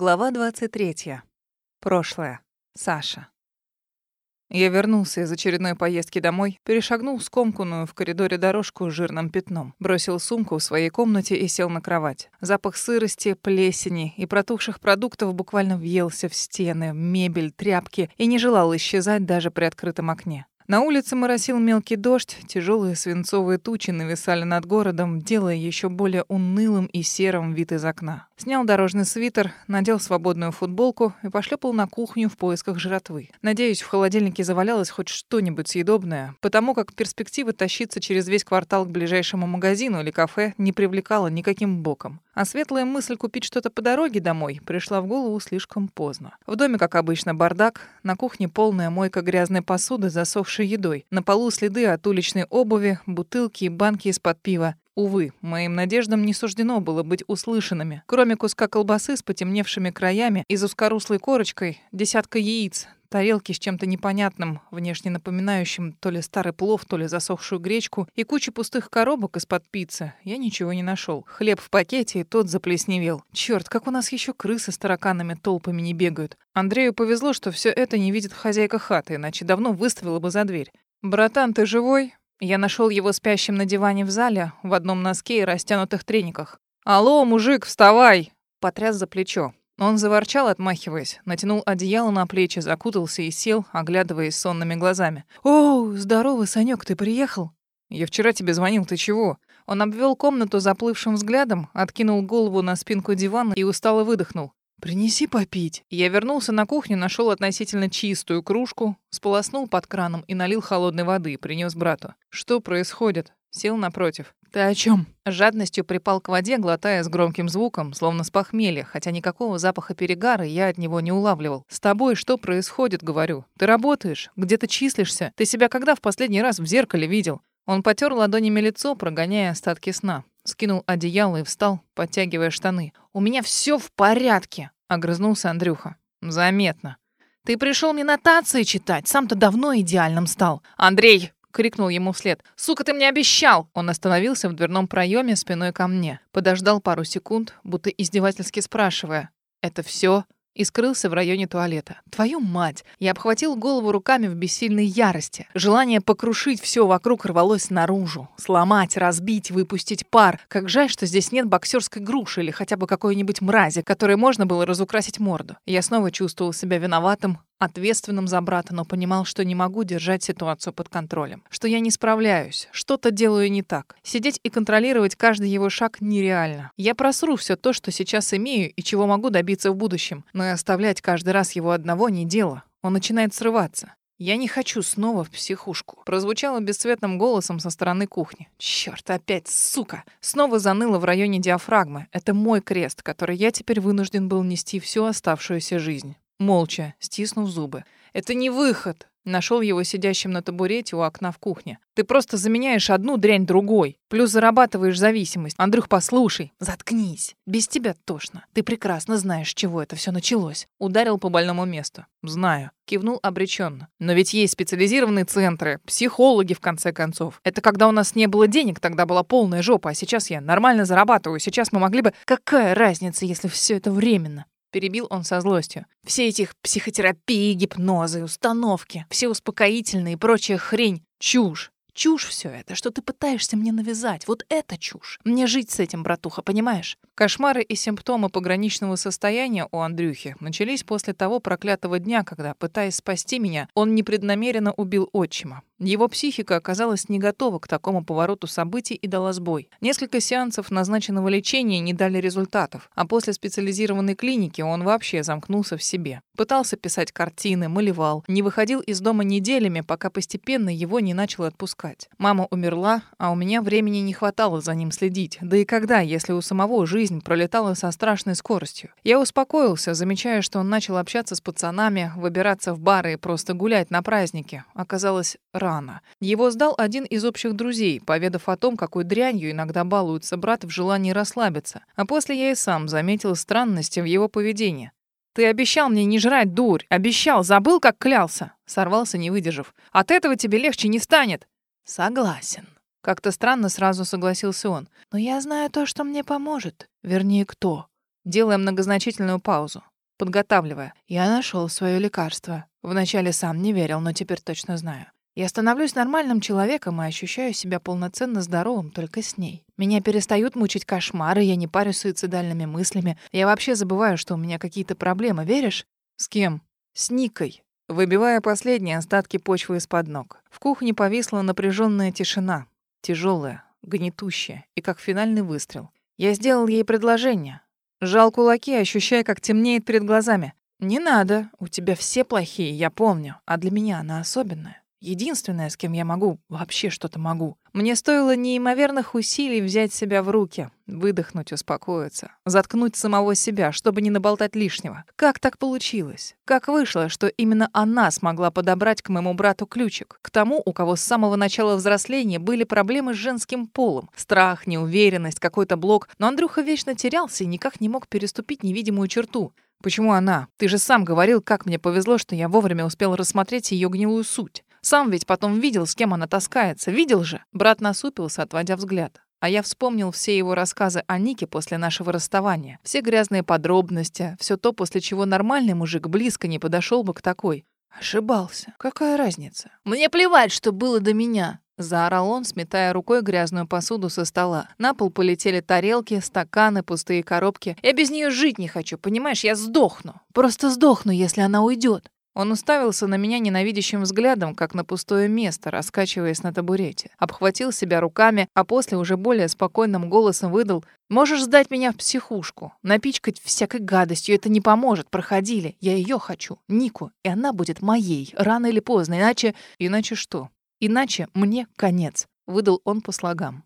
Глава 23. Прошлое. Саша. Я вернулся из очередной поездки домой, перешагнул скомканную в коридоре дорожку с жирным пятном, бросил сумку в своей комнате и сел на кровать. Запах сырости, плесени и протухших продуктов буквально въелся в стены, мебель, тряпки и не желал исчезать даже при открытом окне. На улице моросил мелкий дождь, тяжелые свинцовые тучи нависали над городом, делая еще более унылым и серым вид из окна. Снял дорожный свитер, надел свободную футболку и пошлепал на кухню в поисках жратвы. Надеюсь, в холодильнике завалялось хоть что-нибудь съедобное, потому как перспектива тащиться через весь квартал к ближайшему магазину или кафе не привлекала никаким боком. А светлая мысль купить что-то по дороге домой пришла в голову слишком поздно. В доме, как обычно, бардак, на кухне полная мойка грязной посуды, засохшей едой, на полу следы от уличной обуви, бутылки и банки из-под пива. Увы, моим надеждам не суждено было быть услышанными. Кроме куска колбасы с потемневшими краями и узкорослой корочкой, десятка яиц, тарелки с чем-то непонятным, внешне напоминающим то ли старый плов, то ли засохшую гречку, и куча пустых коробок из-под пиццы, я ничего не нашел. Хлеб в пакете, и тот заплесневел. Черт, как у нас еще крысы с тараканами толпами не бегают. Андрею повезло, что все это не видит хозяйка хаты, иначе давно выставила бы за дверь. «Братан, ты живой?» Я нашел его спящим на диване в зале, в одном носке и растянутых трениках. «Алло, мужик, вставай!» Потряс за плечо. Он заворчал, отмахиваясь, натянул одеяло на плечи, закутался и сел, оглядываясь сонными глазами. «О, здорово, Санёк, ты приехал?» «Я вчера тебе звонил, ты чего?» Он обвел комнату заплывшим взглядом, откинул голову на спинку дивана и устало выдохнул. «Принеси попить». Я вернулся на кухню, нашел относительно чистую кружку, сполоснул под краном и налил холодной воды, принес брату. «Что происходит?» Сел напротив. «Ты о чем? Жадностью припал к воде, глотая с громким звуком, словно с похмелья, хотя никакого запаха перегара я от него не улавливал. «С тобой что происходит?» — говорю. «Ты работаешь? Где ты числишься? Ты себя когда в последний раз в зеркале видел?» Он потер ладонями лицо, прогоняя остатки сна. Скинул одеяло и встал, подтягивая штаны. «У меня все в порядке!» — огрызнулся Андрюха. «Заметно. Ты пришел мне нотации читать, сам-то давно идеальным стал. Андрей, крикнул ему вслед. «Сука, ты мне обещал!» Он остановился в дверном проеме спиной ко мне. Подождал пару секунд, будто издевательски спрашивая. «Это все? И скрылся в районе туалета. Твою мать! Я обхватил голову руками в бессильной ярости. Желание покрушить все вокруг рвалось наружу. Сломать, разбить, выпустить пар. Как жаль, что здесь нет боксерской груши или хотя бы какой-нибудь мрази, которой можно было разукрасить морду. Я снова чувствовал себя виноватым, ответственным за брата, но понимал, что не могу держать ситуацию под контролем, что я не справляюсь, что-то делаю не так. Сидеть и контролировать каждый его шаг нереально. Я просру все то, что сейчас имею и чего могу добиться в будущем, но и оставлять каждый раз его одного не дело. Он начинает срываться. «Я не хочу снова в психушку», — прозвучало бесцветным голосом со стороны кухни. «Чёрт, опять, сука!» Снова заныло в районе диафрагмы. Это мой крест, который я теперь вынужден был нести всю оставшуюся жизнь молча, стиснув зубы. «Это не выход!» Нашел его сидящим на табурете у окна в кухне. «Ты просто заменяешь одну дрянь другой. Плюс зарабатываешь зависимость. Андрюх, послушай. Заткнись. Без тебя тошно. Ты прекрасно знаешь, чего это все началось». Ударил по больному месту. «Знаю». Кивнул обреченно. «Но ведь есть специализированные центры, психологи, в конце концов. Это когда у нас не было денег, тогда была полная жопа, а сейчас я нормально зарабатываю. Сейчас мы могли бы... Какая разница, если все это временно? Перебил он со злостью. Все этих психотерапии, гипнозы, установки, все успокоительные и прочая хрень — чушь. Чушь все это, что ты пытаешься мне навязать. Вот это чушь. Мне жить с этим, братуха, понимаешь? Кошмары и симптомы пограничного состояния у Андрюхи начались после того проклятого дня, когда, пытаясь спасти меня, он непреднамеренно убил отчима. Его психика оказалась не готова к такому повороту событий и дала сбой. Несколько сеансов назначенного лечения не дали результатов, а после специализированной клиники он вообще замкнулся в себе. Пытался писать картины, малевал, не выходил из дома неделями, пока постепенно его не начал отпускать. Мама умерла, а у меня времени не хватало за ним следить. Да и когда, если у самого жизнь пролетала со страшной скоростью? Я успокоился, замечая, что он начал общаться с пацанами, выбираться в бары и просто гулять на празднике. Оказалось, рано. Его сдал один из общих друзей, поведав о том, какой дрянью иногда балуется брат в желании расслабиться. А после я и сам заметил странности в его поведении. «Ты обещал мне не жрать, дурь! Обещал! Забыл, как клялся!» Сорвался, не выдержав. «От этого тебе легче не станет!» «Согласен». Как-то странно сразу согласился он. «Но я знаю то, что мне поможет. Вернее, кто. делая многозначительную паузу, подготавливая. Я нашел свое лекарство. Вначале сам не верил, но теперь точно знаю. Я становлюсь нормальным человеком и ощущаю себя полноценно здоровым только с ней. Меня перестают мучить кошмары, я не парюсь суицидальными мыслями. Я вообще забываю, что у меня какие-то проблемы, веришь? С кем? С Никой. Выбивая последние остатки почвы из-под ног. В кухне повисла напряженная тишина. Тяжелая, гнетущая и как финальный выстрел. Я сделал ей предложение. Жал кулаки, ощущая, как темнеет перед глазами. «Не надо, у тебя все плохие, я помню, а для меня она особенная. Единственная, с кем я могу, вообще что-то могу. Мне стоило неимоверных усилий взять себя в руки, выдохнуть, успокоиться, заткнуть самого себя, чтобы не наболтать лишнего. Как так получилось? Как вышло, что именно она смогла подобрать к моему брату ключик? К тому, у кого с самого начала взросления были проблемы с женским полом. Страх, неуверенность, какой-то блок. Но Андрюха вечно терялся и никак не мог переступить невидимую черту. Почему она? Ты же сам говорил, как мне повезло, что я вовремя успел рассмотреть ее гнилую суть. Сам ведь потом видел, с кем она таскается. Видел же? Брат насупился, отводя взгляд. А я вспомнил все его рассказы о Нике после нашего расставания. Все грязные подробности, все то, после чего нормальный мужик близко не подошел бы к такой. Ошибался. Какая разница? Мне плевать, что было до меня. Заорал он, сметая рукой грязную посуду со стола. На пол полетели тарелки, стаканы, пустые коробки. Я без нее жить не хочу, понимаешь? Я сдохну. Просто сдохну, если она уйдет. Он уставился на меня ненавидящим взглядом, как на пустое место, раскачиваясь на табурете. Обхватил себя руками, а после уже более спокойным голосом выдал «Можешь сдать меня в психушку, напичкать всякой гадостью, это не поможет, проходили. Я ее хочу, Нику, и она будет моей, рано или поздно, иначе...» «Иначе что?» «Иначе мне конец», — выдал он по слогам.